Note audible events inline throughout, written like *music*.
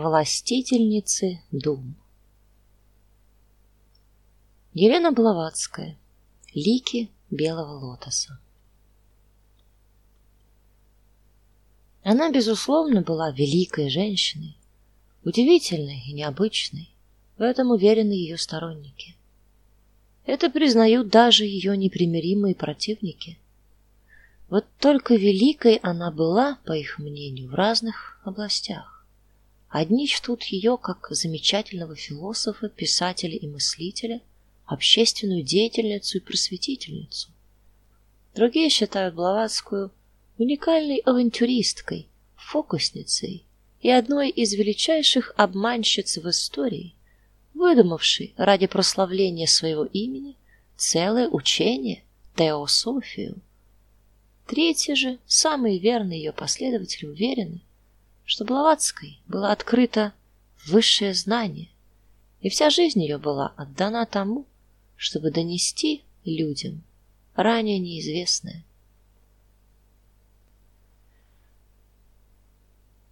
властительницы дум. Елена Блаватская. Лики белого лотоса. Она безусловно была великой женщиной, удивительной и необычной. В этом уверены ее сторонники. Это признают даже ее непримиримые противники. Вот только великой она была, по их мнению, в разных областях. Одни чтут ее как замечательного философа, писателя и мыслителя, общественную деятельницу и просветительницу. Другие считают Блаватскую уникальной авантюристкой, фокусницей и одной из величайших обманщиц в истории, выдумавшей ради прославления своего имени целое учение теософию. Третьи же, самые верные ее последователи, уверены, что Блаватской было открыто высшее знание, и вся жизнь ее была отдана тому, чтобы донести людям ранее неизвестное.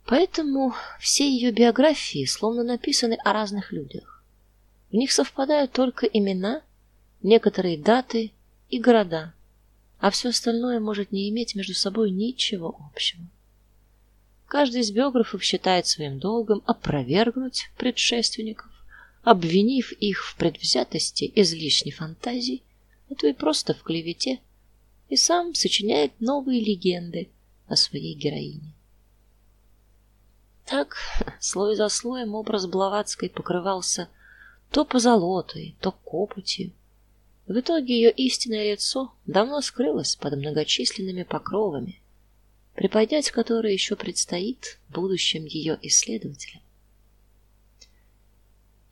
Поэтому все ее биографии словно написаны о разных людях. В них совпадают только имена, некоторые даты и города а все остальное может не иметь между собой ничего общего. Каждый из биографов считает своим долгом опровергнуть предшественников, обвинив их в предвзятости, излишней фантазии, а то и просто в клевете, и сам сочиняет новые легенды о своей героине. Так, слой за слоем образ Блаватской покрывался то позолотой, то копотью, в итоге ее истинное лицо давно скрылось под многочисленными покровами, приподнять которые еще предстоит будущим ее исследователям.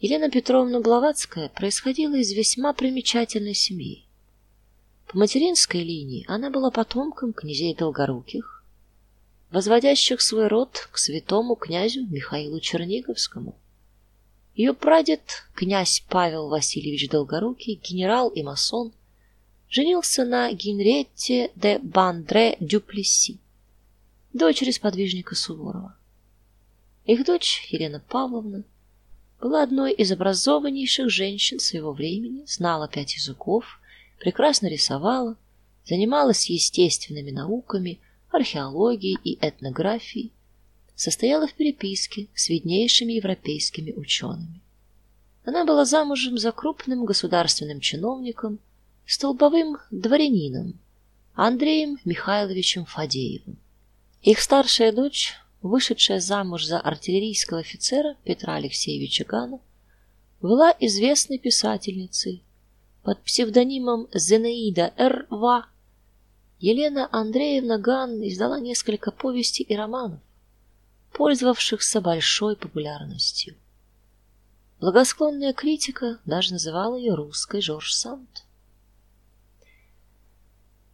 Елена Петровна Блаватская происходила из весьма примечательной семьи. По материнской линии она была потомком князей Долгоруких, возводящих свой род к святому князю Михаилу Черниговскому – ее прадед, князь Павел Васильевич Долгорукий, генерал и масон, женился на Генретте де Бандре Дюплесси, дочери сподвижника Суворова. Их дочь Елена Павловна была одной из образованнейших женщин своего времени, знала пять языков, прекрасно рисовала, занималась естественными науками, археологией и этнографией, состояла в переписке с виднейшими европейскими учеными. Она была замужем за крупным государственным чиновником, столбовым дворянином Андреем Михайловичем Фадеевым. Их старшая дочь, вышедшая замуж за артиллерийского офицера Петра Алексеевича Гана, была известной писательницей под псевдонимом Зенаида Р.В. Елена Андреевна Ган издала несколько повестей и романов пользовавшихся большой популярностью. Благосклонная критика даже называла ее русской Жорж Санд.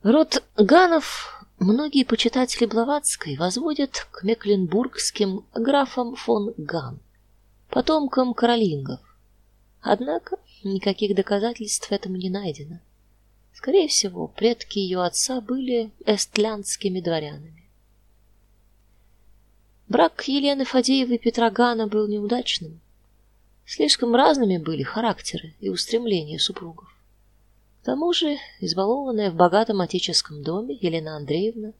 Род Ганов многие почитатели Блаватской возводят к мекленбургским графам фон Ган, потомкам каролингов. Однако никаких доказательств этому не найдено. Скорее всего, предки ее отца были эстлянскими дворянами. Брак Елены Фадеевой и Петра Гана был неудачным. Слишком разными были характеры и устремления супругов. К тому же, избалованная в богатом отеческом доме, Елена Андреевна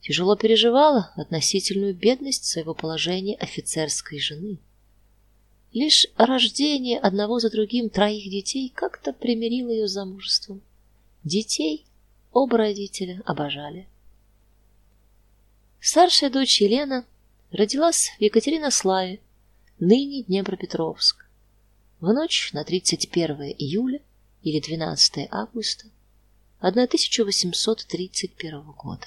тяжело переживала относительную бедность своего положения офицерской жены. Лишь рождение одного за другим троих детей как-то примирило ее с замужеством. Детей оба родителя обожали. Старшая дочь Елена родилась в Екатеринославе, ныне Днепропетровск, в ночь на 31 июля или 12 августа 1831 года.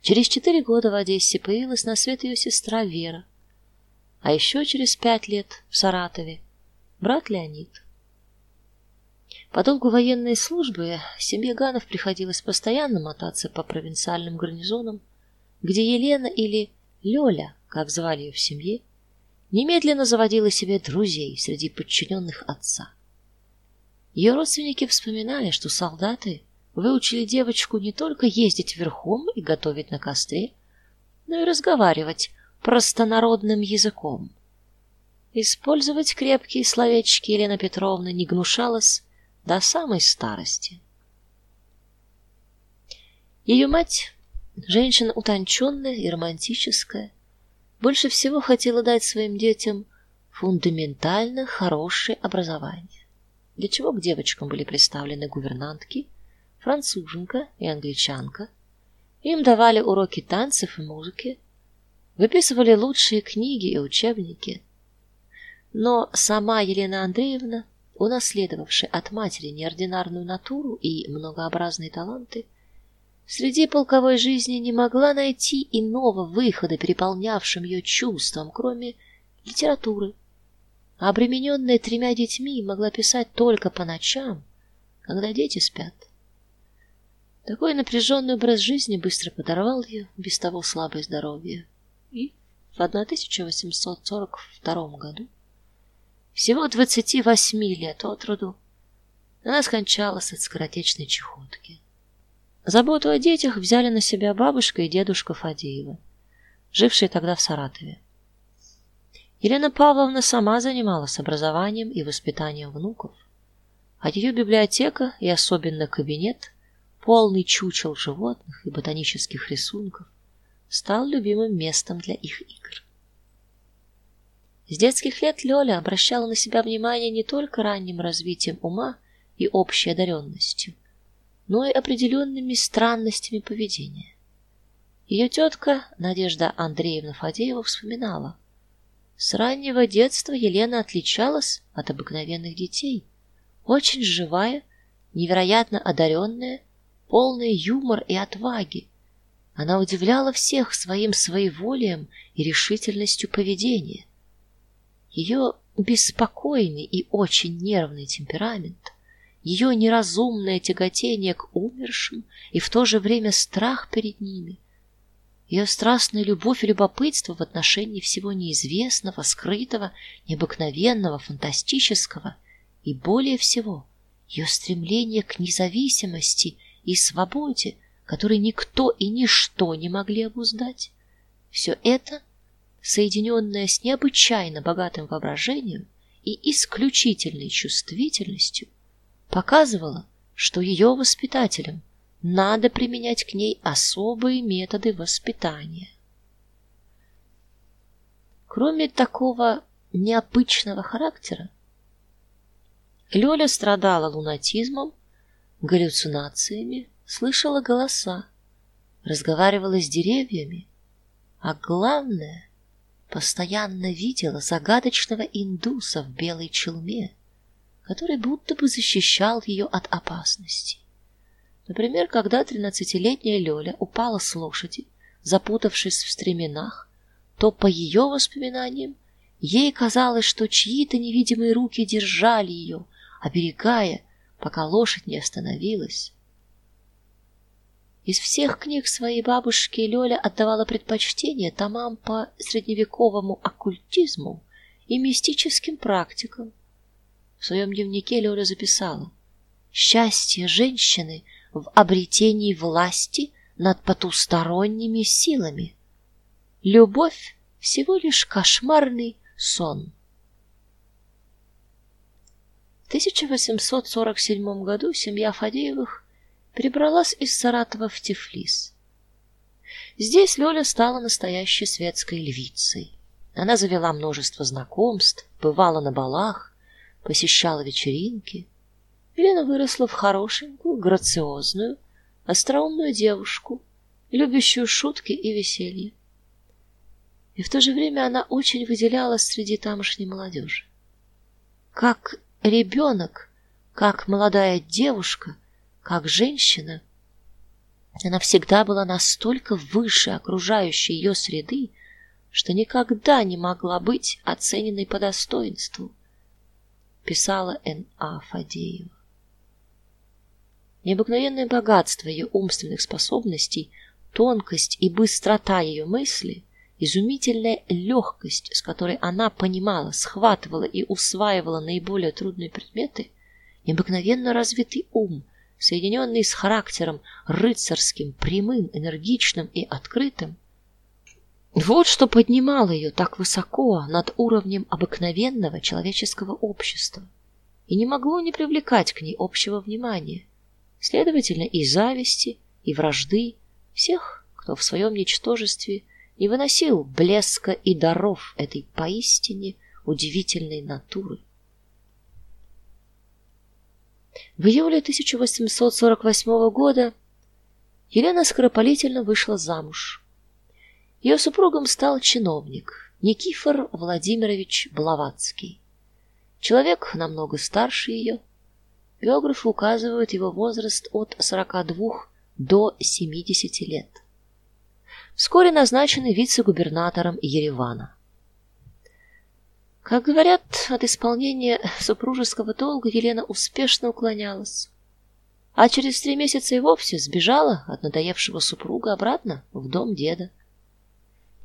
Через четыре года в Одессе появилась на свет ее сестра Вера, а еще через пять лет в Саратове брат Леонид. По долгу военной службы семье Ганов приходилось постоянно мотаться по провинциальным гарнизонам где Елена или Лёля, как звали ее в семье, немедленно заводила себе друзей среди подчиненных отца. Ее родственники вспоминали, что солдаты выучили девочку не только ездить верхом и готовить на костре, но и разговаривать простонародным языком. Использовать крепкие словечки Елена Петровна не гнушалась до самой старости. Ее мать, женщина утонченная и романтическая, больше всего хотела дать своим детям фундаментально хорошее образование, для чего к девочкам были представлены гувернантки, француженка и англичанка. Им давали уроки танцев и музыки, выписывали лучшие книги и учебники. Но сама Елена Андреевна, унаследовавшая от матери неординарную натуру и многообразные таланты, среди полковой жизни не могла найти иного выхода переполнявшим ее чувствам, кроме литературы. А обремененная тремя детьми могла писать только по ночам, когда дети спят. Такой напряженный образ жизни быстро подорвал ее без того слабое здоровье. И в 1842 году, всего 28 лет от роду, она скончалась от скоротечной чехотки. Заботу о детях взяли на себя бабушка и дедушка Фадеева, жившие тогда в Саратове. Елена Павловна сама занималась образованием и воспитанием внуков, а ее библиотека и особенно кабинет, полный чучел животных и ботанических рисунков, стал любимым местом для их игр. С детских лет Лёля обращала на себя внимание не только ранним развитием ума и общей одаренностью, но и определенными странностями поведения. Ее тетка Надежда Андреевна Фадеева вспоминала: с раннего детства Елена отличалась от обыкновенных детей, очень живая, невероятно одаренная, полная юмор и отваги. Она удивляла всех своим своеволием и решительностью поведения. Ее беспокойный и очень нервный темперамент ее неразумное тяготение к умершим и в то же время страх перед ними, ее страстная любовь и любопытство в отношении всего неизвестного, скрытого, необыкновенного, фантастического и более всего ее стремление к независимости и свободе, которой никто и ничто не могли обуздать. Все это, соединенное с необычайно богатым воображением и исключительной чувствительностью, показывала, что ее воспитателям надо применять к ней особые методы воспитания. Кроме такого необычного характера, Лёля страдала лунатизмом, галлюцинациями, слышала голоса, разговаривала с деревьями, а главное, постоянно видела загадочного индуса в белой челме который будто бы защищал ее от опасности. Например, когда тринадцатилетняя Лёля упала с лошади, запутавшись в стременах, то по ее воспоминаниям ей казалось, что чьи-то невидимые руки держали ее, оберегая, пока лошадь не остановилась. Из всех книг своей бабушки Лёля отдавала предпочтение томам по средневековому оккультизму и мистическим практикам, в своем дневнике Лёля записала: "Счастье женщины в обретении власти над потусторонними силами. Любовь всего лишь кошмарный сон". В 1847 году семья Фадеевых перебралась из Саратова в Тифлис. Здесь Лёля стала настоящей светской львицей. Она завела множество знакомств, бывала на балах, посещала вечеринки. Елена выросла в хорошенькую, грациозную, остроумную девушку, любящую шутки и веселье. И в то же время она очень выделялась среди тамошней молодежи. Как ребенок, как молодая девушка, как женщина, она всегда была настолько выше окружающей ее среды, что никогда не могла быть оцененной по достоинству писала Н.А. Фадеева. Необыкновенное богатство ее умственных способностей, тонкость и быстрота ее мысли, изумительная легкость, с которой она понимала, схватывала и усваивала наиболее трудные предметы, необыкновенно развитый ум, соединенный с характером рыцарским, прямым, энергичным и открытым, Вот что поднимало ее так высоко над уровнем обыкновенного человеческого общества. И не могло не привлекать к ней общего внимания, следовательно, и зависти, и вражды всех, кто в своем ничтожестве не выносил блеска и даров этой поистине удивительной натуры. В июле 1848 года Елена скоропалительно вышла замуж. Ее супругом стал чиновник Никифор Владимирович Блаватский. Человек намного старше ее. Биографы указывают его возраст от 42 до 70 лет. Вскоре назначенный вице-губернатором Еревана. Как говорят, от исполнения супружеского долга Елена успешно уклонялась, а через три месяца и вовсе сбежала от надоевшего супруга обратно в дом деда.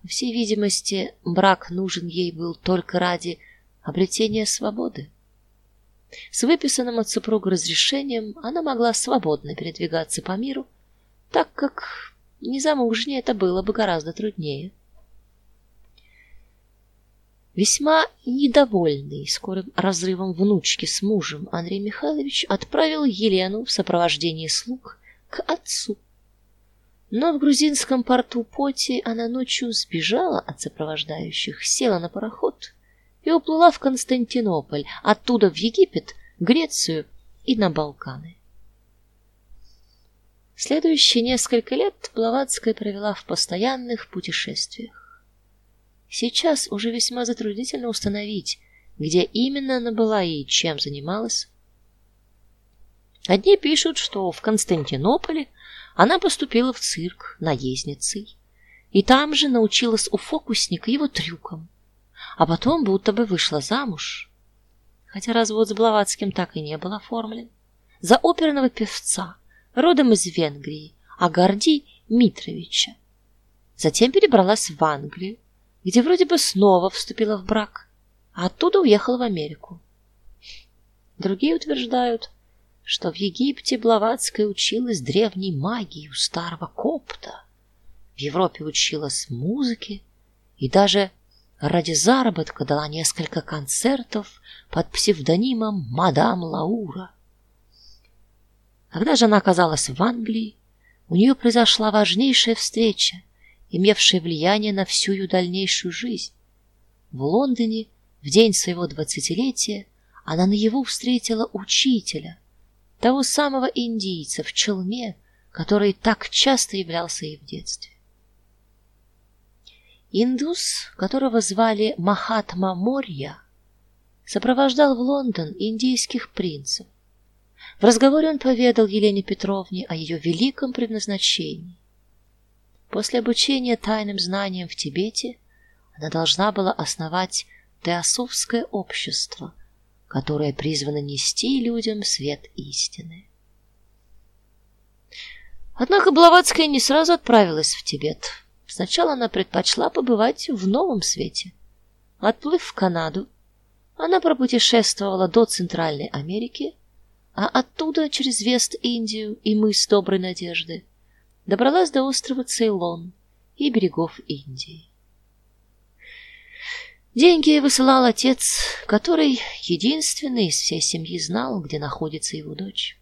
По всей видимости, брак нужен ей был только ради обретения свободы. С выписанным от супруга разрешением она могла свободно передвигаться по миру, так как незамужней это было бы гораздо труднее. Весьма недовольный скорым разрывом внучки с мужем, Андрей Михайлович отправил Елену в сопровождении слуг к отцу. Но в грузинском порту Поти она ночью сбежала от сопровождающих, села на пароход и уплыла в Константинополь, оттуда в Египет, Грецию и на Балканы. Следующие несколько лет Блаватская провела в постоянных путешествиях. Сейчас уже весьма затруднительно установить, где именно она была и чем занималась. Одни пишут, что в Константинополе она поступила в цирк наездницей и там же научилась у фокусника его трюкам, а потом будто бы вышла замуж. Хотя развод с Блаватским так и не был оформлен. За оперного певца, родом из Венгрии, Агарди Митровича. Затем перебралась в Англию, где вроде бы снова вступила в брак, а оттуда уехала в Америку. Другие утверждают, что в Египте Блаватская училась древней магии у старого копта. В Европе училась музыке и даже ради заработка дала несколько концертов под псевдонимом мадам Лаура. Когда же она оказалась в Англии, у нее произошла важнейшая встреча, имевшая влияние на всю ее дальнейшую жизнь. В Лондоне в день своего двадцатилетия она наяву встретила учителя, того самого индийца в челме, который так часто являлся ей в детстве. Индус, которого звали Махатма Морья, сопровождал в Лондон индийских принцев. В разговоре он поведал Елене Петровне о ее великом предназначении. После обучения тайным знаниям в Тибете она должна была основать теософское общество, которая призвана нести людям свет истины. Однако Блаватская не сразу отправилась в Тибет. Сначала она предпочла побывать в Новом Свете. Отплыв в Канаду, она пропутешествовала до Центральной Америки, а оттуда через Вест-Индию и мыс Доброй Надежды добралась до острова Цейлон и берегов Индии. Деньги высылал отец, который единственный из всей семьи знал, где находится его дочь.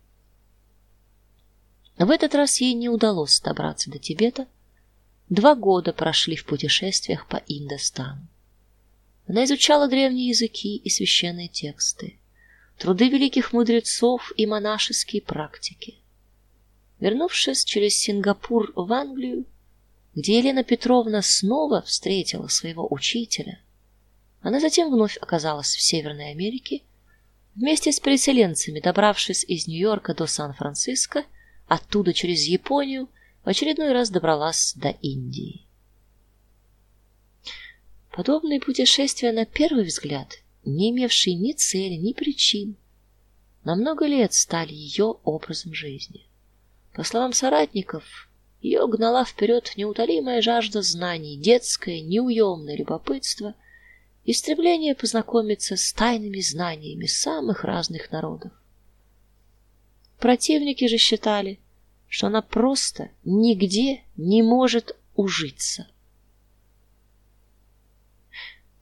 В этот раз ей не удалось добраться до Тибета. Два года прошли в путешествиях по Индостану. Она изучала древние языки и священные тексты, труды великих мудрецов и монашеские практики. Вернувшись через Сингапур в Англию, где Елена Петровна снова встретила своего учителя, она затем вновь оказалась в Северной Америке, вместе с переселенцами, добравшись из Нью-Йорка до Сан-Франциско, оттуда через Японию в очередной раз добралась до Индии. Подобные путешествия на первый взгляд, не имевшие ни цели, ни причин, на много лет стали ее образом жизни. По словам соратников, ее гнала вперед неутолимая жажда знаний, детское неуемное любопытство — и стремление познакомиться с тайными знаниями самых разных народов. Противники же считали, что она просто нигде не может ужиться.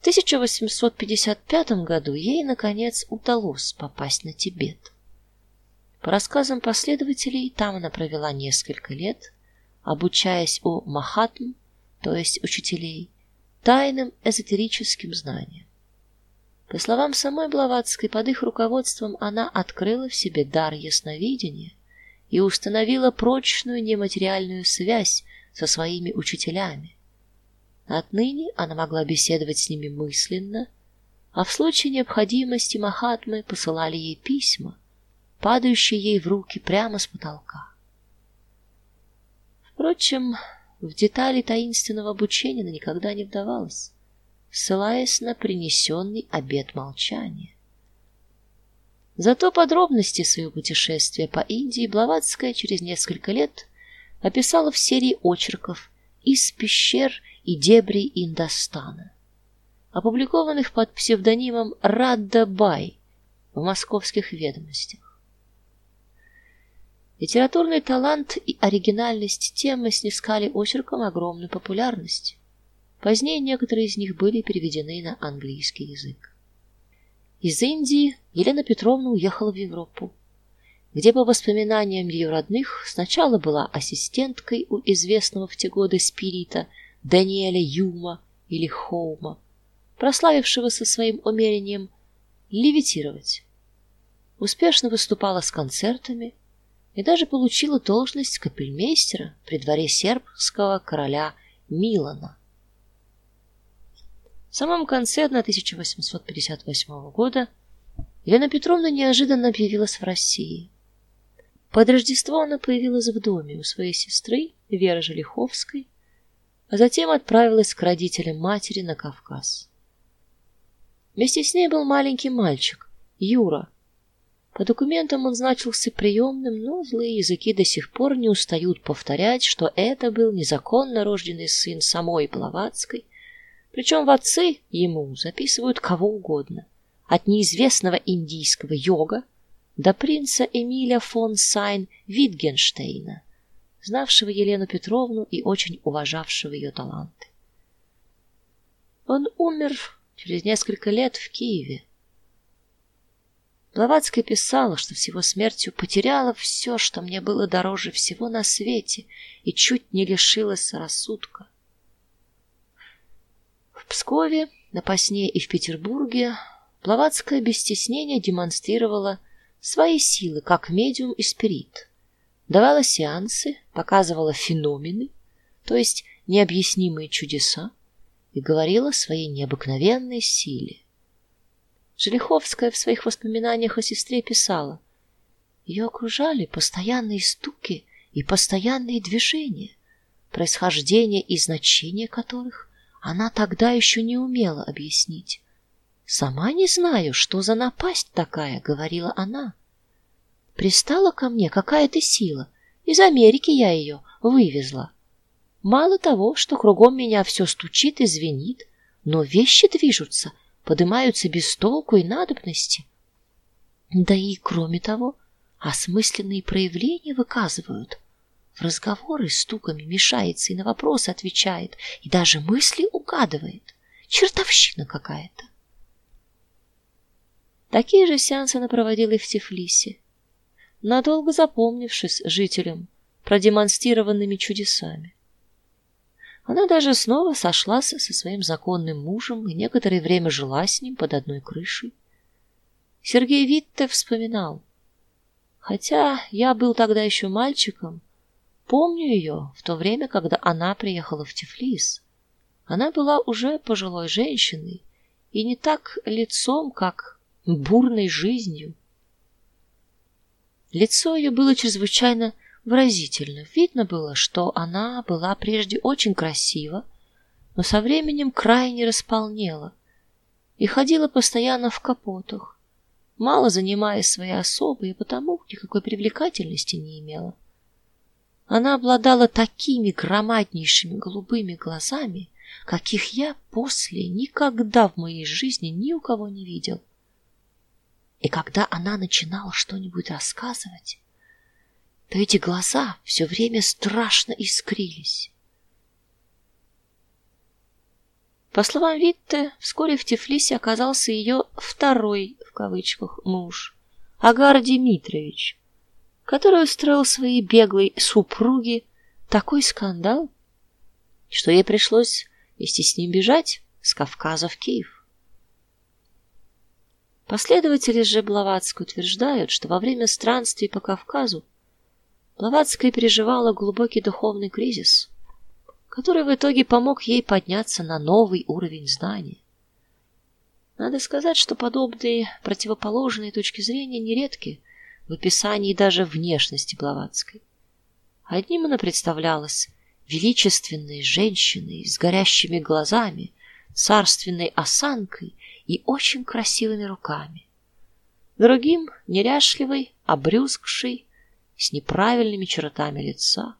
1855 году ей наконец удалось попасть на Тибет. По рассказам последователей, там она провела несколько лет, обучаясь у махатм, то есть учителей, тайным эзотерическим знаниям. По словам самой Блаватской, под их руководством она открыла в себе дар ясновидения и установила прочную нематериальную связь со своими учителями. Отныне она могла беседовать с ними мысленно, а в случае необходимости махатмы посылали ей письма, падающие ей в руки прямо с потолка. Впрочем, в детали таинственного обучения она никогда не вдавалась ссылаясь на принесенный обет молчания. Зато подробности своего путешествия по Индии Блаватская через несколько лет описала в серии очерков из пещер и дебрей Индостана, опубликованных под псевдонимом Радда Бай в Московских ведомостях. Литературный талант и оригинальность темы снискали очеркам огромную популярность. Позднее некоторые из них были переведены на английский язык. Из Индии Елена Петровна уехала в Европу, где по воспоминаниям ее родных сначала была ассистенткой у известного в те годы спирита Даниэля Юма или Хоума, прославившегося своим умением левитировать. Успешно выступала с концертами и даже получила должность капельмейстера при дворе сербского короля Милана. В самом конце 1858 года Елена Петровна неожиданно объявилась в России. Под Рождество она появилась в доме у своей сестры Веры Желиховской, а затем отправилась к родителям матери на Кавказ. Вместе с ней был маленький мальчик Юра. По документам он значился приемным, но злые языки до сих пор не устают повторять, что это был незаконно рожденный сын самой Блаватской причем в отцы ему записывают кого угодно, от неизвестного индийского йога до принца Эмиля фон Сайн Витгенштейна, знавшего Елену Петровну и очень уважавшего ее таланты. Он умер через несколько лет в Киеве. Блаватская писала, что с его смертью потеряла все, что мне было дороже всего на свете, и чуть не лишилась рассудка. Пскове, на Пасне и в Петербурге Блаватская без стеснения демонстрировала свои силы как медиум и спирит. Давала сеансы, показывала феномены, то есть необъяснимые чудеса, и говорила о своей необыкновенной силе. Желиховская в своих воспоминаниях о сестре писала: ее окружали постоянные стуки и постоянные движения, происхождение и значение которых она тогда еще не умела объяснить. Сама не знаю, что за напасть такая, говорила она. Пристала ко мне какая-то сила. Из Америки я ее вывезла. Мало того, что кругом меня все стучит и звенит, но вещи движутся, поднимаются без толку и надобности. Да и кроме того, осмысленные проявления выказывают в разговоры стуками мешается и на вопросы отвечает, и даже мысли угадывает. Чертовщина какая-то. Такие же сеансы она проводила и в Тифлисе, надолго запомнившись жителям продемонстрированными чудесами. Она даже снова сошлась со своим законным мужем и некоторое время жила с ним под одной крышей. Сергей Витте вспоминал: "Хотя я был тогда еще мальчиком, Помню ее в то время, когда она приехала в Тифлис. Она была уже пожилой женщиной и не так лицом, как бурной жизнью. Лицо ее было чрезвычайно выразительно. Видно было, что она была прежде очень красива, но со временем крайне располнела и ходила постоянно в капотах, мало занимаясь своей особой и потому никакой привлекательности не имела. Она обладала такими громаднейшими голубыми глазами, каких я после никогда в моей жизни ни у кого не видел. И когда она начинала что-нибудь рассказывать, то эти глаза все время страшно искрились. По словам Витте, вскоре в Тифлисе оказался ее второй в кавычках муж Агар Дмитриевич, который устроил своей беглой супруге такой скандал, что ей пришлось вместе с ним бежать с Кавказа в Киев. Последователи же Блаватской утверждают, что во время странствий по Кавказу Блаватская переживала глубокий духовный кризис, который в итоге помог ей подняться на новый уровень знаний. Надо сказать, что подобные противоположные точки зрения нередки в описании даже внешности Блаватской. Одним она представлялась величественной женщиной с горящими глазами, царственной осанкой и очень красивыми руками. Другим неряшливой, обрюзгшей, с неправильными чертами лица.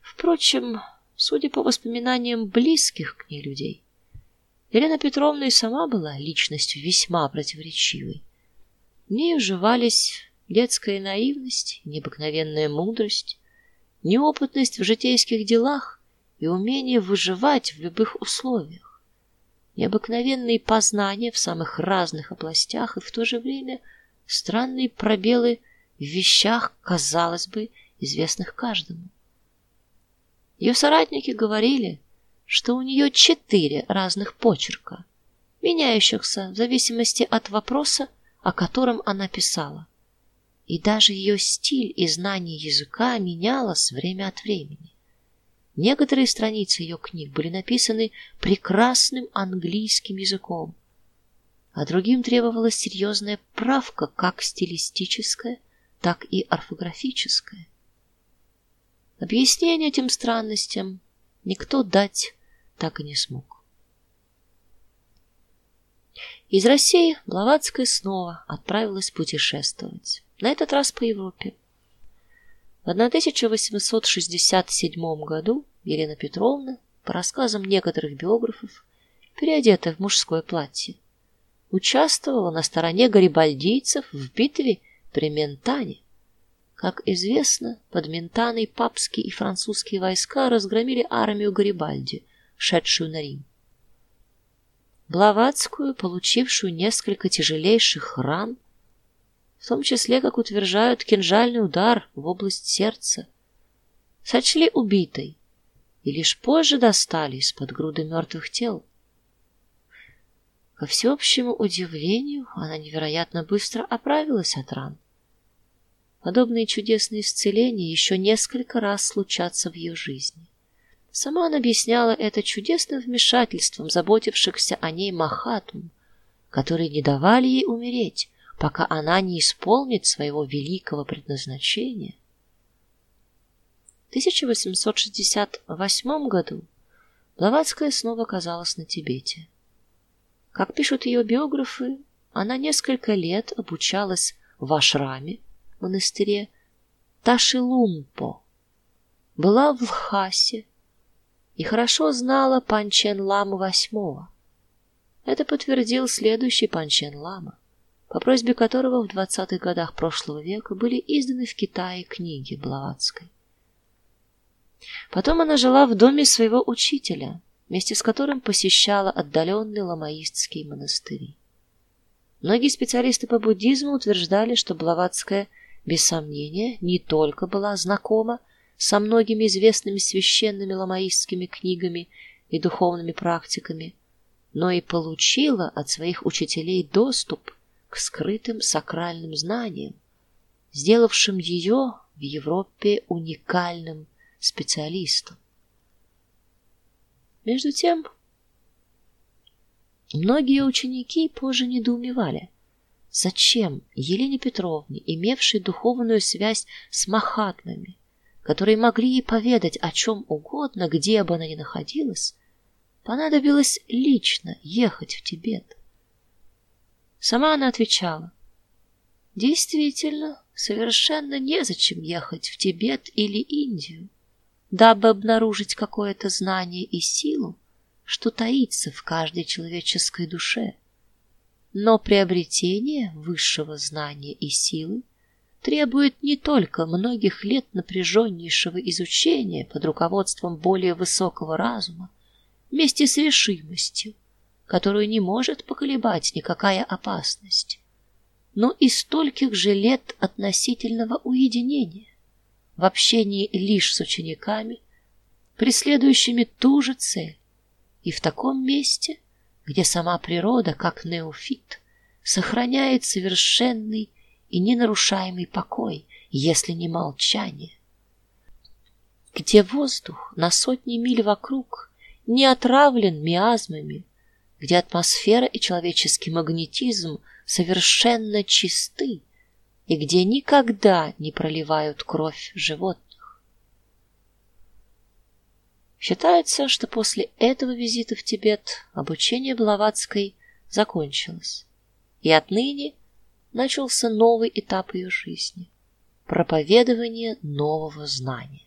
Впрочем, судя по воспоминаниям близких к ней людей, Елена Петровна и сама была личностью весьма противоречивой. В ней уживались детская наивность, необыкновенная мудрость, неопытность в житейских делах и умение выживать в любых условиях, необыкновенные познания в самых разных областях и в то же время странные пробелы в вещах, казалось бы, известных каждому. Ее соратники говорили, что у нее четыре разных почерка, меняющихся в зависимости от вопроса, о котором она писала. И даже ее стиль и знание языка менялось время от времени. Некоторые страницы ее книг были написаны прекрасным английским языком, а другим требовалась серьезная правка, как стилистическая, так и орфографическая. Объяснение этим странностям никто дать так и не смог. Из России Блаватская снова отправилась путешествовать, на этот раз по Европе. В 1867 году Елена Петровна, по рассказам некоторых биографов, переодетая в мужское платье, участвовала на стороне гарибальдийцев в битве при Ментане. Как известно, под Ментаной папские и французские войска разгромили армию Гарибальди, шедшую на Рим. Блаватскую, получившую несколько тяжелейших ран, в том числе, как утверждают, кинжальный удар в область сердца, сочли убитой и лишь позже достали из-под груды мертвых тел. Ко всеобщему удивлению, она невероятно быстро оправилась от ран. Подобные чудесные исцеления еще несколько раз случатся в ее жизни. Сама она объясняла это чудесным вмешательством заботившихся о ней махатм, которые не давали ей умереть, пока она не исполнит своего великого предназначения. В 1868 году Блаватская снова оказалась на Тибете. Как пишут ее биографы, она несколько лет обучалась в ашраме, монастыре Ташилумпо, была в Лхасе, и хорошо знала Панчен Ламу восьмого. Это подтвердил следующий Панчен Лама, по просьбе которого в двадцатых годах прошлого века были изданы в Китае книги Блаватской. Потом она жила в доме своего учителя, вместе с которым посещала отдаленные ламаистские монастыри. Многие специалисты по буддизму утверждали, что Блаватская без сомнения не только была знакома со многими известными священными ламаистскими книгами и духовными практиками, но и получила от своих учителей доступ к скрытым сакральным знаниям, сделавшим ее в Европе уникальным специалистом. Между тем, многие ученики позже недоумевали, зачем Елене Петровне, имевшей духовную связь с махатмами, которые могли ей поведать о чем угодно, где бы она ни находилась, понадобилось лично ехать в Тибет. Сама она отвечала: "Действительно, совершенно незачем ехать в Тибет или Индию, дабы обнаружить какое-то знание и силу, что таится в каждой человеческой душе. Но приобретение высшего знания и силы требует не только многих лет напряженнейшего изучения под руководством более высокого разума, вместе с решимостью, которую не может поколебать никакая опасность, но и стольких же лет относительного уединения в общении лишь с учениками, преследующими ту же цель, и в таком месте, где сама природа, как неофит, сохраняет совершенный и ненарушаемый покой, если не молчание, где воздух на сотни миль вокруг не отравлен миазмами, где атмосфера и человеческий магнетизм совершенно чисты и где никогда не проливают кровь животных. Считается, что после этого визита в Тибет обучение Блаватской закончилось, и отныне начался новый этап ее жизни проповедование нового знания.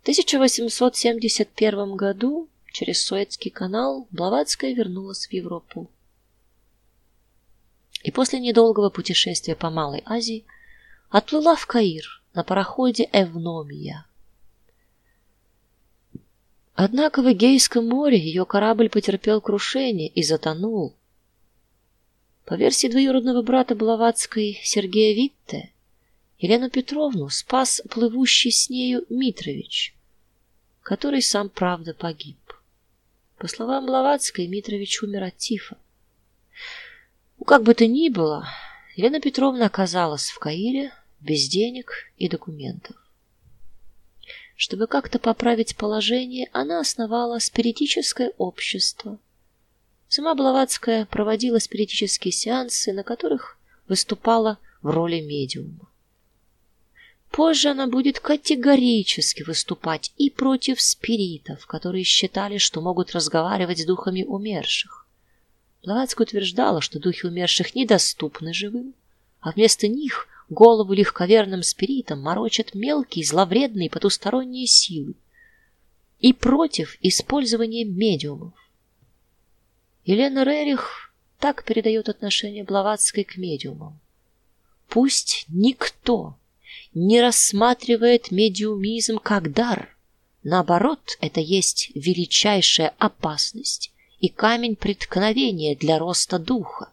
В 1871 году через Суэцкий канал Блаватская вернулась в Европу. И после недолгого путешествия по Малой Азии отплыла в Каир на пароходе Эвномия. Однако в Эгейском море ее корабль потерпел крушение и затонул. По версии двоюродного брата Блаватской Сергея Витте, Елену Петровну спас плывущий с нею Митрович, который сам правда погиб. По словам Блаватской, Митрович умер от тифа. Ну, как бы то ни было, Елена Петровна оказалась в Каире без денег и документов. Чтобы как-то поправить положение, она основала спиритическое общество, Сама Блаватская проводила спиритические сеансы, на которых выступала в роли медиума. Позже она будет категорически выступать и против спиритов, которые считали, что могут разговаривать с духами умерших. Блаватская утверждала, что духи умерших недоступны живым, а вместо них голову легковерным спиритам морочат мелкие, зловредные потусторонние силы. И против использования медиумов. Елена Рерих так передает отношение Блаватской к медиумам. Пусть никто не рассматривает медиумизм как дар, наоборот, это есть величайшая опасность и камень преткновения для роста духа.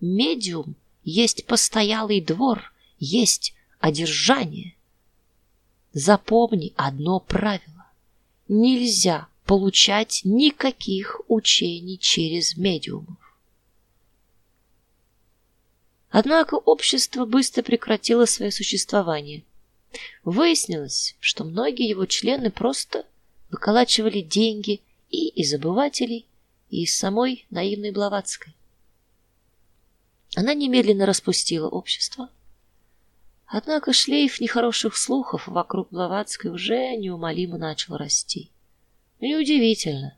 Медиум есть постоялый двор, есть одержание. Запомни одно правило: нельзя получать никаких учений через медиумов. Однако общество быстро прекратило свое существование. Выяснилось, что многие его члены просто выколачивали деньги и из обывателей, и из самой наивной Блаватской. Она немедленно распустила общество. Однако шлейф нехороших слухов вокруг Блаватской уже неумолимо начал расти. Неудивительно.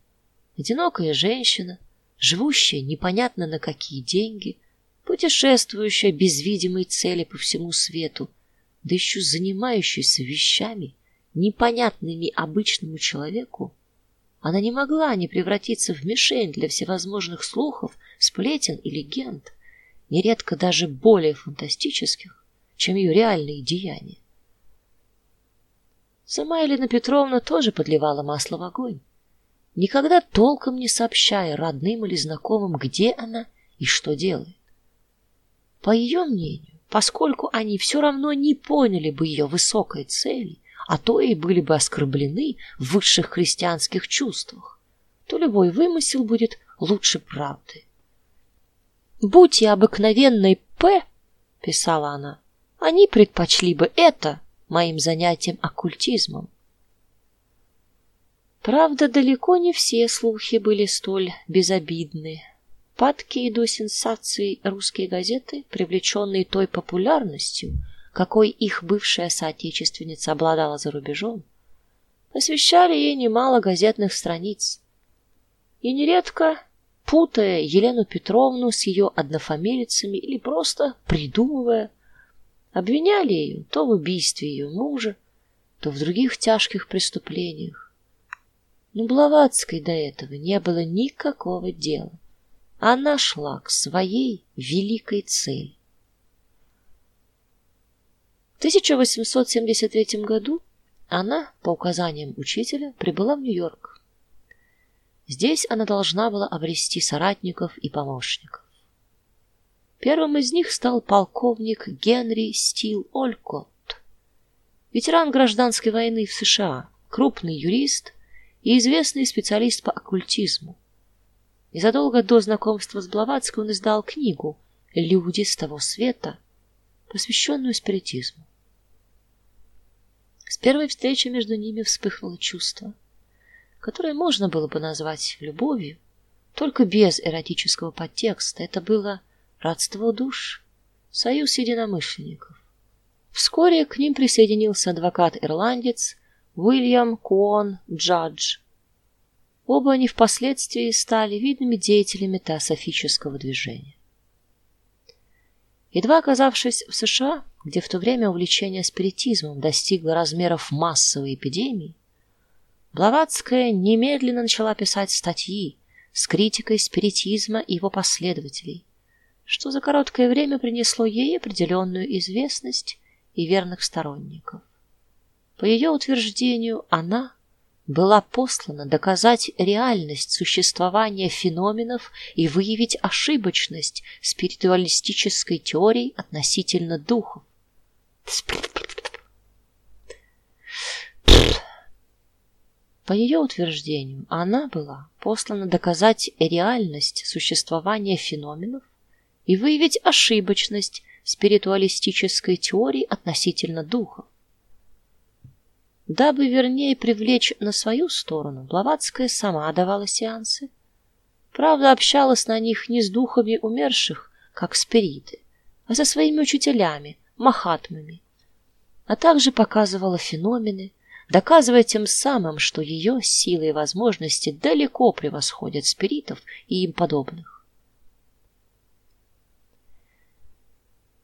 Одинокая женщина, живущая непонятно на какие деньги, путешествующая без видимой цели по всему свету, да еще занимающаяся вещами, непонятными обычному человеку, она не могла не превратиться в мишень для всевозможных слухов, сплетен и легенд, нередко даже более фантастических, чем ее реальные деяния. Сама Елена Петровна тоже подливала масло в огонь, никогда толком не сообщая родным или знакомым, где она и что делает. По ее мнению, поскольку они все равно не поняли бы ее высокой цели, а то и были бы оскорблены в высших христианских чувствах, то любой вымысел будет лучше правды. Будь я обыкновенной П, писала она, они предпочли бы это моим занятием оккультизмом. Правда, далеко не все слухи были столь безобидны. Падкие до сенсаций русские газеты, привлеченные той популярностью, какой их бывшая соотечественница обладала за рубежом, посвящали ей немало газетных страниц. И нередко, путая Елену Петровну с ее однофамилицами или просто придумывая Обвиняли ее то в убийстве ее мужа, то в других тяжких преступлениях. Но Блаватской до этого не было никакого дела. Она шла к своей великой цели. В 1873 году Она, по указаниям учителя, прибыла в Нью-Йорк. Здесь она должна была обрести соратников и помощников. Первым из них стал полковник Генри Стил Олькотт, ветеран гражданской войны в США, крупный юрист и известный специалист по оккультизму. Незадолго до знакомства с Блаватской он издал книгу Люди с того света, посвященную спиритизму. С первой встречи между ними вспыхнуло чувство, которое можно было бы назвать любовью, только без эротического подтекста. Это было родство душ, союз единомышленников. Вскоре к ним присоединился адвокат-ирландец Уильям Куон Джадж. Оба они впоследствии стали видными деятелями теософического движения. Едва оказавшись в США, где в то время увлечение спиритизмом достигло размеров массовой эпидемии, Блаватская немедленно начала писать статьи с критикой спиритизма и его последователей, что за короткое время принесло ей определенную известность и верных сторонников. По ее утверждению, она была послана доказать реальность существования феноменов и выявить ошибочность спиритуалистической теории относительно духов. По ее утверждению, она была послана доказать реальность существования феноменов и выявить ошибочность спиритуалистической теории относительно духов. Дабы вернее привлечь на свою сторону, Блаватская сама давала сеансы. Правда, общалась на них не с духами умерших, как спириты, а со своими учителями, махатмами, а также показывала феномены, доказывая тем самым, что ее силы и возможности далеко превосходят спиритов и им подобных.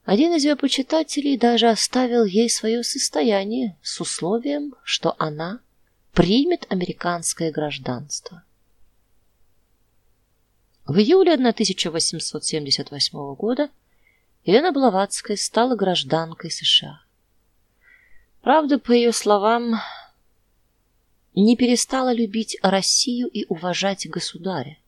Один из ее почитателей даже оставил ей свое состояние с условием, что она примет американское гражданство. В июле 1878 года Елена Блаватская стала гражданкой США. Правда, по ее словам, не перестала любить Россию и уважать государя.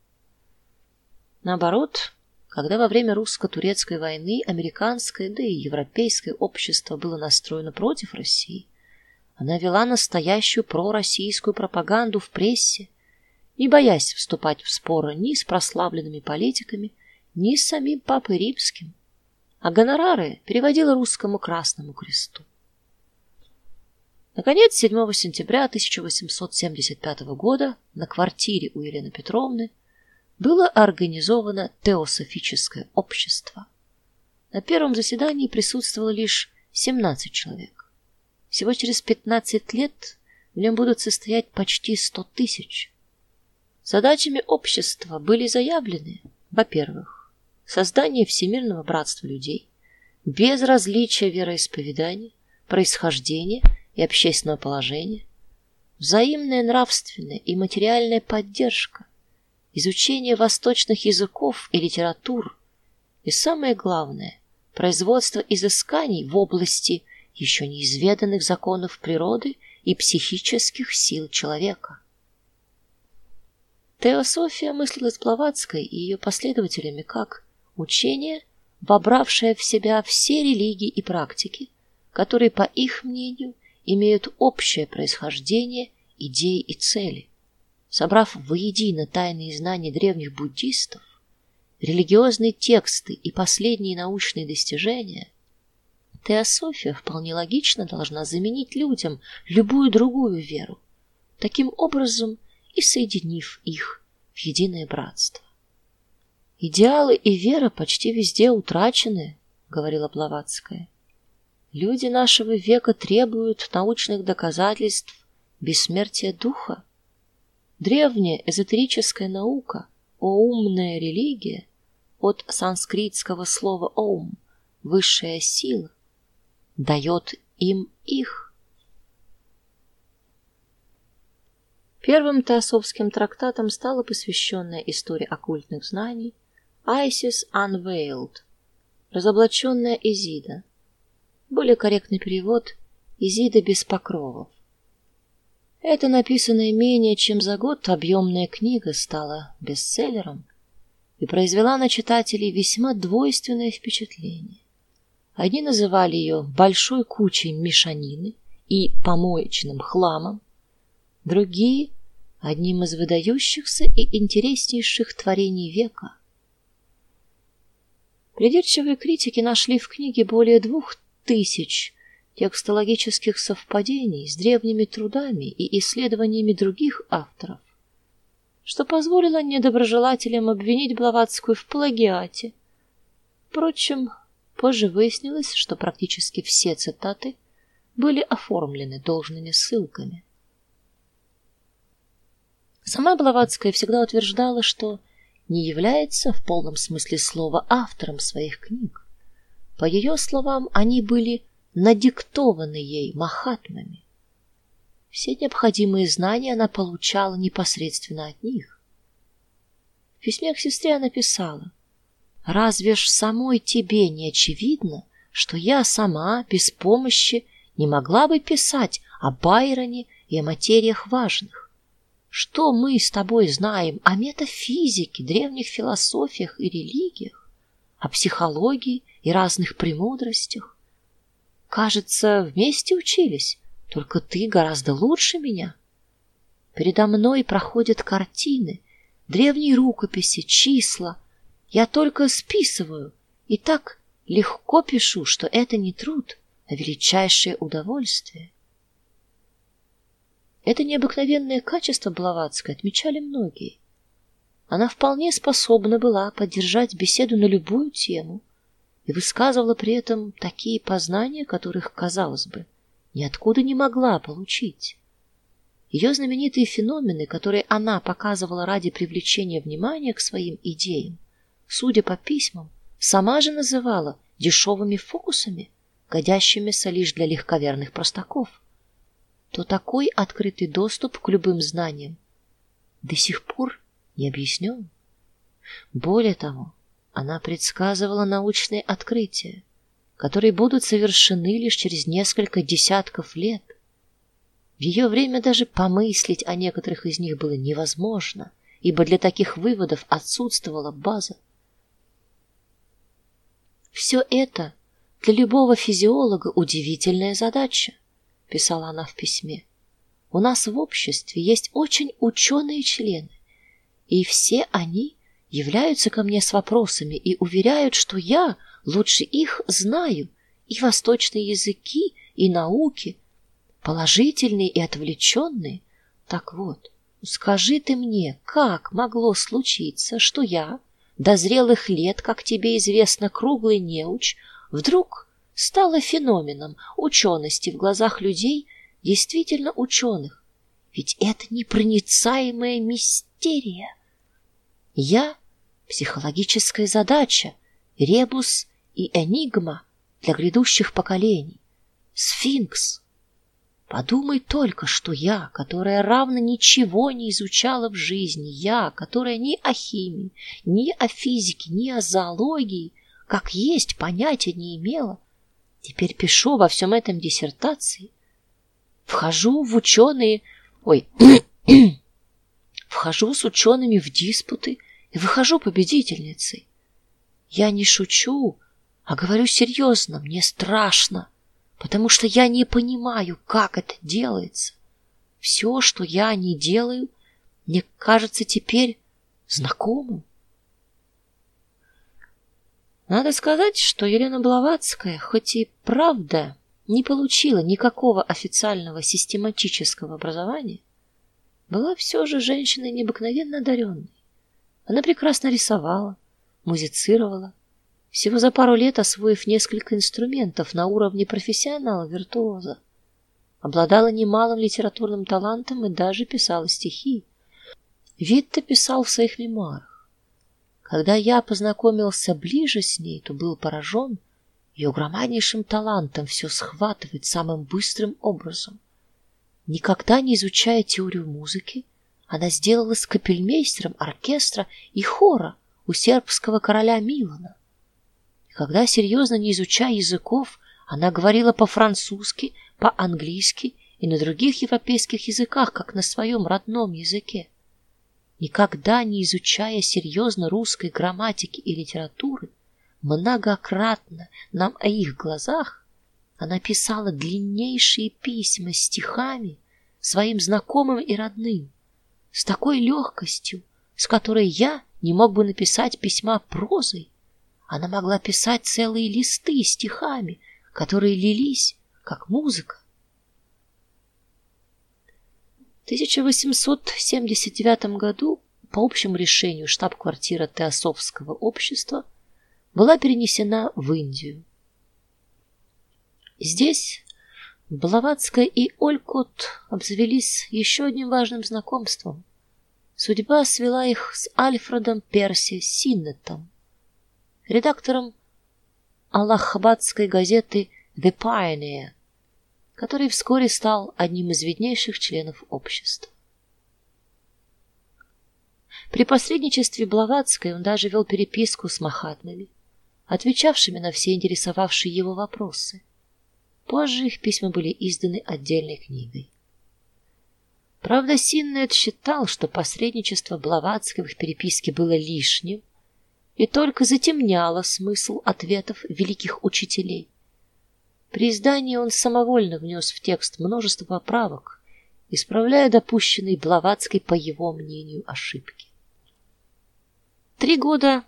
Наоборот, когда во время русско-турецкой войны американское, да и европейское общество было настроено против России, она вела настоящую пророссийскую пропаганду в прессе, не боясь вступать в споры ни с прославленными политиками, ни с самим папой римским, а гонорары переводила русскому Красному Кресту. Наконец, 7 сентября 1875 года на квартире у Елены Петровны было организовано теософическое общество. На первом заседании присутствовало лишь 17 человек. Всего через 15 лет в нем будут состоять почти 100 тысяч. Задачами общества были заявлены, во-первых, создание всемирного братства людей, без различия вероисповедания, происхождения и общественного положения, взаимная нравственная и материальная поддержка, изучение восточных языков и литератур, и самое главное производство изысканий в области еще неизведанных законов природы и психических сил человека. Теософия мыслилась Блаватской и ее последователями как учение, вобравшее в себя все религии и практики, которые, по их мнению, имеют общее происхождение, идеи и цели собрав воедино тайные знания древних буддистов, религиозные тексты и последние научные достижения, теософия вполне логично должна заменить людям любую другую веру, таким образом и соединив их в единое братство. Идеалы и вера почти везде утрачены, говорила Блаватская. Люди нашего века требуют научных доказательств бессмертия духа. Древняя эзотерическая наука, умная религия, от санскритского слова ом высшая сила, дает им их. Первым теософским трактатом стала посвященная истории оккультных знаний Isis Unveiled, разоблаченная Изида. Более корректный перевод Изида без покровов. Эта написанная менее чем за год объемная книга стала бестселлером и произвела на читателей весьма двойственное впечатление. Одни называли ее большой кучей мешанины и помоечным хламом, другие одним из выдающихся и интереснейших творений века. Придирчивые критики нашли в книге более двух тысяч текстологических совпадений с древними трудами и исследованиями других авторов, что позволило недоброжелателям обвинить Блаватскую в плагиате. Впрочем, позже выяснилось, что практически все цитаты были оформлены должными ссылками. Сама Блаватская всегда утверждала, что не является в полном смысле слова автором своих книг. По ее словам, они были надиктованы ей махатмами. Все необходимые знания она получала непосредственно от них. В письме к сестре она писала: "Разве ж самой тебе не очевидно, что я сама без помощи не могла бы писать о Байроне и о материях важных? Что мы с тобой знаем о метафизике, древних философиях и религиях, о психологии и разных премудростях? Кажется, вместе учились, только ты гораздо лучше меня. Передо мной проходят картины, древние рукописи, числа. Я только списываю и так легко пишу, что это не труд, а величайшее удовольствие. Это необыкновенное качество Блаватской отмечали многие. Она вполне способна была поддержать беседу на любую тему и высказывала при этом такие познания, которых, казалось бы, ниоткуда не могла получить. Ее знаменитые феномены, которые она показывала ради привлечения внимания к своим идеям, судя по письмам, сама же называла дешевыми фокусами, годящимися лишь для легковерных простаков то такой открытый доступ к любым знаниям до сих пор не объяснен. Более того, она предсказывала научные открытия, которые будут совершены лишь через несколько десятков лет. В ее время даже помыслить о некоторых из них было невозможно, ибо для таких выводов отсутствовала база. Все это для любого физиолога удивительная задача писала она в письме. У нас в обществе есть очень ученые члены, и все они являются ко мне с вопросами и уверяют, что я лучше их знаю и восточные языки, и науки, положительные и отвлеченные. Так вот, скажи ты мне, как могло случиться, что я, до зрелых лет, как тебе известно, круглый неуч, вдруг стало феноменом учености в глазах людей, действительно ученых. Ведь это непроницаемая мистерия. Я психологическая задача, ребус и энигма для грядущих поколений. Сфинкс. Подумай только, что я, которая равно ничего не изучала в жизни, я, которая ни о химии, ни о физике, ни о зоологии, как есть, понятия не имела, Теперь пишу во всем этом диссертации. Вхожу в ученые... Ой, *clears throat* вхожу с учеными в диспуты и выхожу победительницей. Я не шучу, а говорю серьезно, мне страшно, потому что я не понимаю, как это делается. Все, что я не делаю, мне кажется теперь знакомым. Надо сказать, что Елена Блаватская, хоть и правда не получила никакого официального систематического образования, была все же женщиной необыкновенно одаренной. Она прекрасно рисовала, музицировала, всего за пару лет освоив несколько инструментов на уровне профессионала-виртуоза. Обладала немалым литературным талантом и даже писала стихи. Витте писал в своих мемуарах: когда я познакомился ближе с ней, то был поражен ее громаднейшим талантом все схватывать самым быстрым образом. Никогда не изучая теорию музыки, она сделалась капельмейстером оркестра и хора у сербского короля Милана. И когда серьезно не изучая языков, она говорила по-французски, по-английски и на других европейских языках, как на своем родном языке. Никогда не изучая серьезно русской грамматики и литературы, многократно нам о их глазах она писала длиннейшие письма стихами своим знакомым и родным, с такой легкостью, с которой я не мог бы написать письма прозой. Она могла писать целые листы стихами, которые лились как музыка. В 1879 году по общему решению штаб-квартира Теософского общества была перенесена в Индию. Здесь Блаватская и Олькот обзавелись еще одним важным знакомством. Судьба свела их с Альфредом Перси Синнетом, редактором аллахабадской газеты The Pioneer, который вскоре стал одним из виднейших членов общества. При посредничестве Блаватской он даже вел переписку с махатмами, отвечавшими на все интересовавшие его вопросы. Позже их письма были изданы отдельной книгой. Правда, Синнет считал, что посредничество Блаватской в переписке было лишним и только затемняло смысл ответов великих учителей. При издании он самовольно внес в текст множество поправок, исправляя допущенные Блаватской по его мнению ошибки. Три года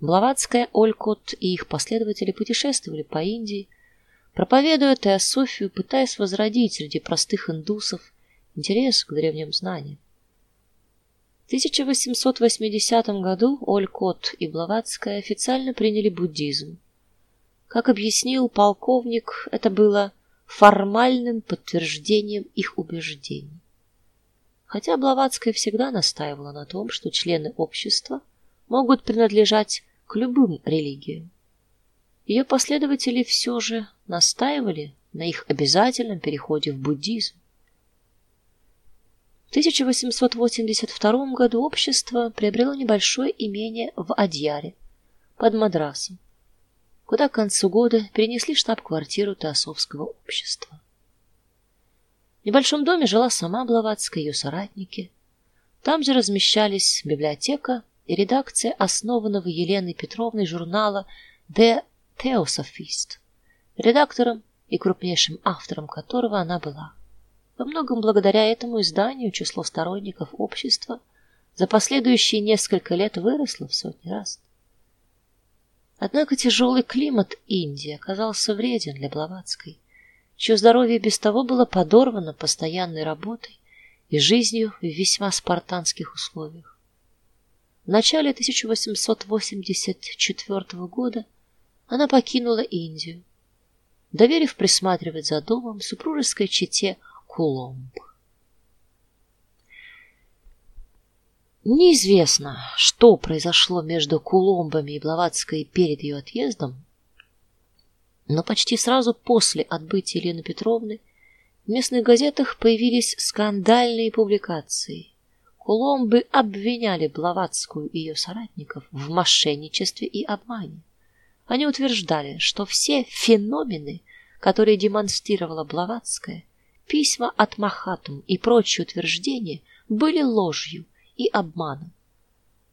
Блаватская, Олькот и их последователи путешествовали по Индии, проповедуя теософию, пытаясь возродить среди простых индусов интерес к древним знаниям. В 1880 году Олькот и Блаватская официально приняли буддизм. Как объяснил полковник, это было формальным подтверждением их убеждений. Хотя Блаватская всегда настаивала на том, что члены общества могут принадлежать к любым религиям. Ее последователи все же настаивали на их обязательном переходе в буддизм. В 1882 году общество приобрело небольшое имение в Адьяре под Мадрасом куда к концу года перенесли штаб-квартиру Теософского общества. В небольшом доме жила сама Блаватская и ее соратники. Там же размещались библиотека и редакция основанного Еленой Петровной журнала The Theosophist, редактором и крупнейшим автором которого она была. Во многом благодаря этому изданию число сторонников общества за последующие несколько лет выросло в сотни раз. Однако тяжелый климат Индии оказался вреден для Блаватской, чье здоровье без того было подорвано постоянной работой и жизнью в весьма спартанских условиях. В начале 1884 года она покинула Индию, доверив присматривать за домом супружеской чете Куломб. Неизвестно, что произошло между Куломбами и Блаватской перед ее отъездом, но почти сразу после отбытия Елены Петровны в местных газетах появились скандальные публикации. Куломбы обвиняли Блаватскую и ее соратников в мошенничестве и обмане. Они утверждали, что все феномены, которые демонстрировала Блаватская, письма от Махатум и прочие утверждения были ложью и обманом.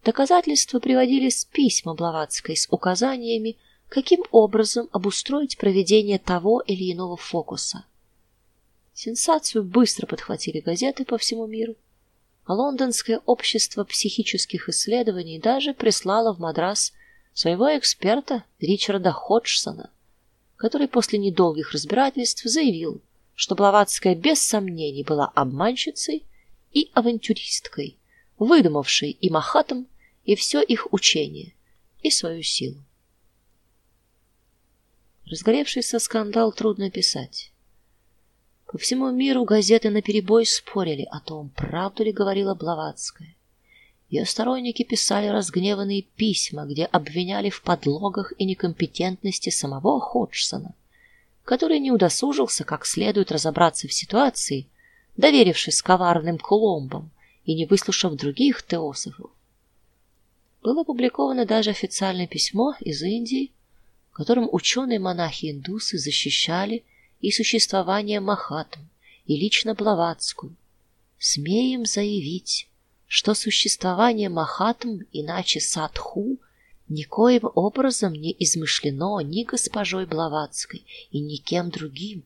Доказательства приводились письма Блаватской с указаниями, каким образом обустроить проведение того или иного фокуса. Сенсацию быстро подхватили газеты по всему миру, а лондонское общество психических исследований даже прислало в Мадрас своего эксперта Ричарда Ходжсона, который после недолгих разбирательств заявил, что Блаватская без сомнений была обманщицей и авантюристкой, выдумавший и Махатам, и все их учение, и свою силу. Разгоревшийся скандал трудно описать. По всему миру газеты наперебой спорили о том, правду ли говорила Блаватская. Ее сторонники писали разгневанные письма, где обвиняли в подлогах и некомпетентности самого Ходжсона, который не удосужился как следует разобраться в ситуации, доверившись коварным Коломбам и не выслушав других теософов. Было опубликовано даже официальное письмо из Индии, в котором ученые монахи-индусы защищали и существование Махатм, и лично Блаватскую, смеем заявить, что существование Махатм, иначе Садху, никоим образом не измышлено ни госпожой Блаватской и никем другим.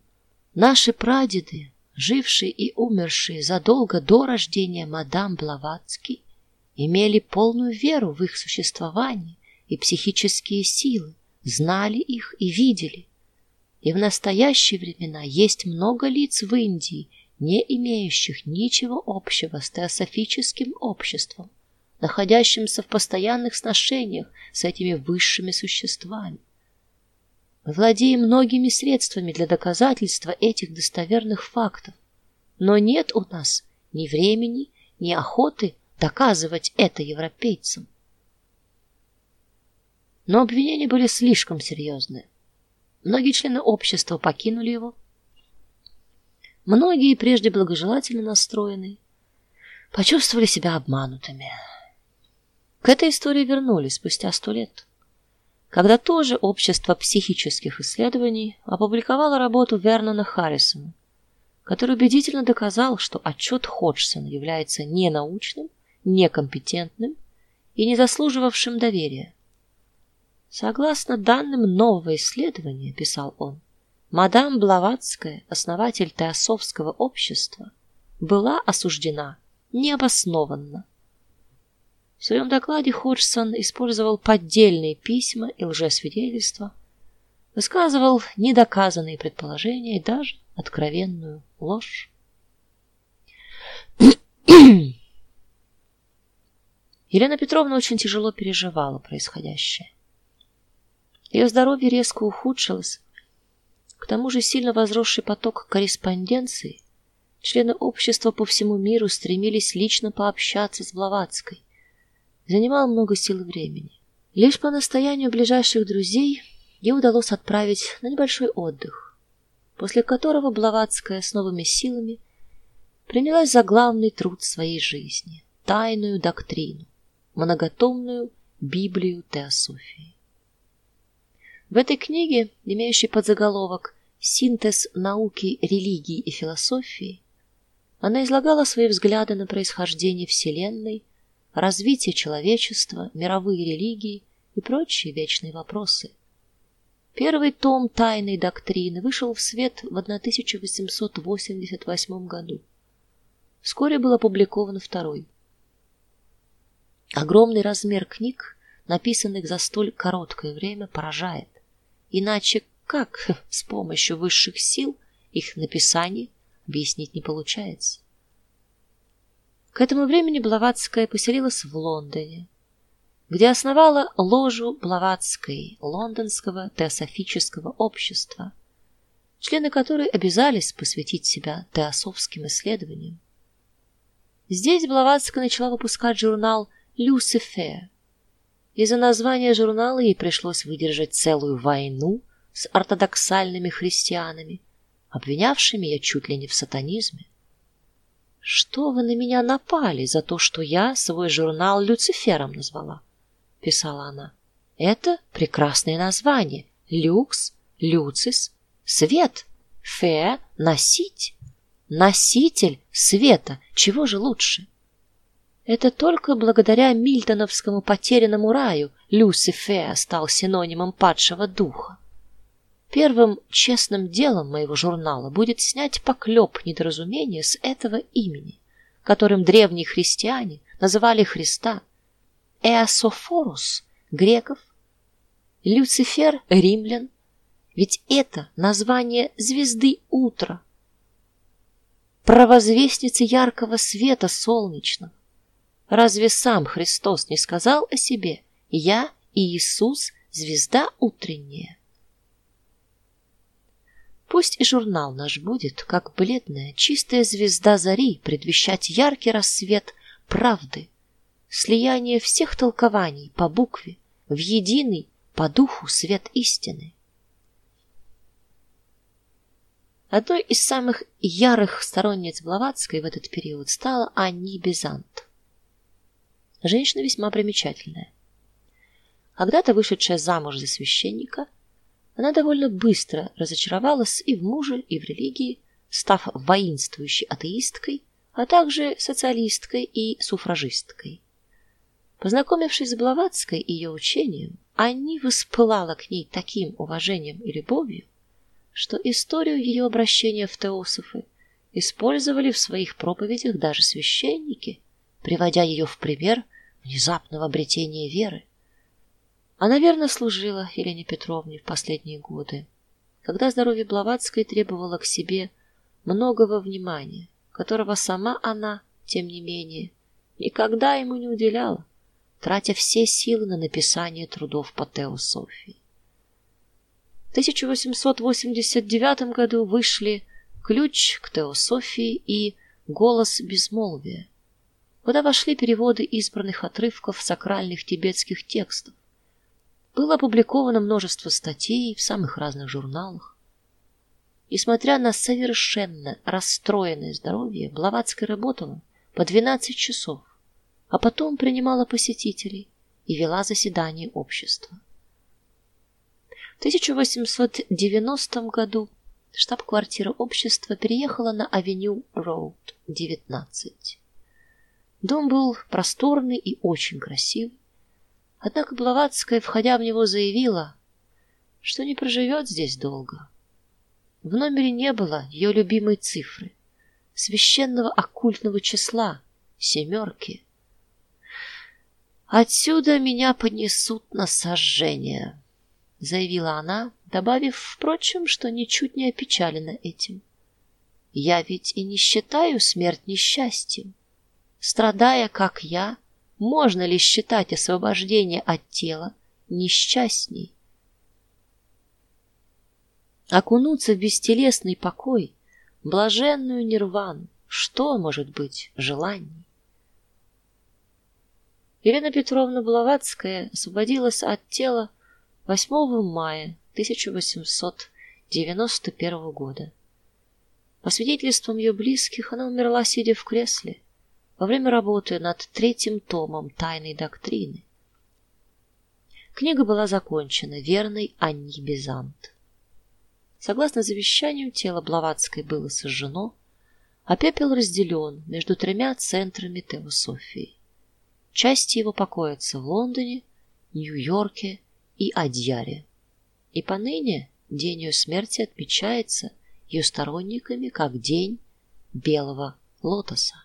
Наши прадеды, жившие и умершие задолго до рождения мадам Блаватской, имели полную веру в их существование и психические силы, знали их и видели. И в настоящие времена есть много лиц в Индии, не имеющих ничего общего с теософическим обществом, находящимся в постоянных сношениях с этими высшими существами. Мы владеем многими средствами для доказательства этих достоверных фактов, но нет у нас ни времени, ни охоты доказывать это европейцам. Но обвинения были слишком серьезные. Многие члены общества покинули его. Многие, прежде благожелательно настроенные, почувствовали себя обманутыми. К этой истории вернулись спустя сто лет, когда тоже общество психических исследований опубликовало работу Вернона Харрисона, который убедительно доказал, что отчет Ходжсона является ненаучным, некомпетентным и не заслуживавшим доверия. Согласно данным нового исследования, писал он, мадам Блаватская, основатель теософского общества, была осуждена необоснованно. В своем докладе Ходжсон использовал поддельные письма и лжесвидетельства, высказывал недоказанные предположения и даже откровенную ложь. *clears throat* Елена Петровна очень тяжело переживала происходящее. Ее здоровье резко ухудшилось. К тому же сильно возросший поток корреспонденции. Члены общества по всему миру стремились лично пообщаться с Блаватской. Занимал много сил и времени. Лишь по настоянию ближайших друзей ей удалось отправить на небольшой отдых, после которого Блаватская с новыми силами принялась за главный труд своей жизни тайную доктрину, многотомную Библию теософии. В этой книге, имеющей подзаголовок Синтез науки, религии и философии, она излагала свои взгляды на происхождение вселенной, развитие человечества, мировые религии и прочие вечные вопросы. Первый том Тайной доктрины вышел в свет в 1888 году. Вскоре был опубликован второй. Огромный размер книг, написанных за столь короткое время, поражает. Иначе как с помощью высших сил их написание объяснить не получается. К этому времени Блаватская поселилась в Лондоне, где основала ложу Блаватской лондонского теософического общества, члены которой обязались посвятить себя теософским исследованиям. Здесь Блаватская начала выпускать журнал Люцифер, из-за названия журнала ей пришлось выдержать целую войну с ортодоксальными христианами, обвинявшими ее чуть ли не в сатанизме. Что вы на меня напали за то, что я свой журнал Люцифером назвала? писала она. Это прекрасное название. Люкс, люцис, свет, фе носить, носитель света. Чего же лучше? Это только благодаря мильтоновскому потерянному раю Люцифер стал синонимом падшего духа. Первым честным делом моего журнала будет снять поклеп недоразумения с этого имени, которым древние христиане называли Христа. Эософорус греков, Люцифер римлян, ведь это название звезды утра, провозвестницы яркого света солнечного. Разве сам Христос не сказал о себе: "Я Иисус, звезда утренняя"? Пусть и журнал наш будет, как бледная, чистая звезда зари, предвещать яркий рассвет правды, слияние всех толкований по букве в единый по духу свет истины. Одной из самых ярых сторонниц Блаватской в этот период стала Анни Безант. Женщина весьма примечательная. Когда-то вышедшая замуж за священника, она довольно быстро разочаровалась и в муже, и в религии, став воинствующей атеисткой, а также социалисткой и суфражисткой. Познакомившись с Блаватской и ее учением, Анни воспылала к ней таким уважением и любовью, что историю ее обращения в теософы использовали в своих проповедях даже священники, приводя ее в пример внезапного обретения веры. Она верно служила Елене Петровне в последние годы, когда здоровье Блаватской требовало к себе многого внимания, которого сама она, тем не менее, никогда ему не уделяла, тратя все силы на написание трудов по теософии. В 1889 году вышли Ключ к теософии и Голос безмолвия, куда вошли переводы избранных отрывков сакральных тибетских текстов. Было опубликовано множество статей в самых разных журналах. Несмотря на совершенно расстроенное здоровье, Блаватская работала по 12 часов, а потом принимала посетителей и вела заседания общества. В 1890 году штаб-квартира общества переехала на авеню Роуд, 19. Дом был просторный и очень красивый. Однако Блаватская, входя в него, заявила, что не проживет здесь долго. В номере не было ее любимой цифры, священного оккультного числа семерки. Отсюда меня понесут на сожжение, заявила она, добавив, впрочем, что ничуть не опечалена этим. Я ведь и не считаю смерть несчастьем. Страдая, как я, можно ли считать освобождение от тела несчастней? Окунуться в бестелесный покой, блаженную нирвану, что может быть желаний? Елена Петровна Блаватская освободилась от тела 8 мая 1891 года. По свидетельствам ее близких, она умерла сидя в кресле во время работы над третьим томом Тайной доктрины. Книга была закончена верной Анни Безант. Согласно завещанию, тело Блаватской было сожжено, а пепел разделен между тремя центрами теософии. Части его покоятся в Лондоне, Нью-Йорке и Адьяре. И поныне день ее смерти отмечается ее сторонниками как день белого лотоса.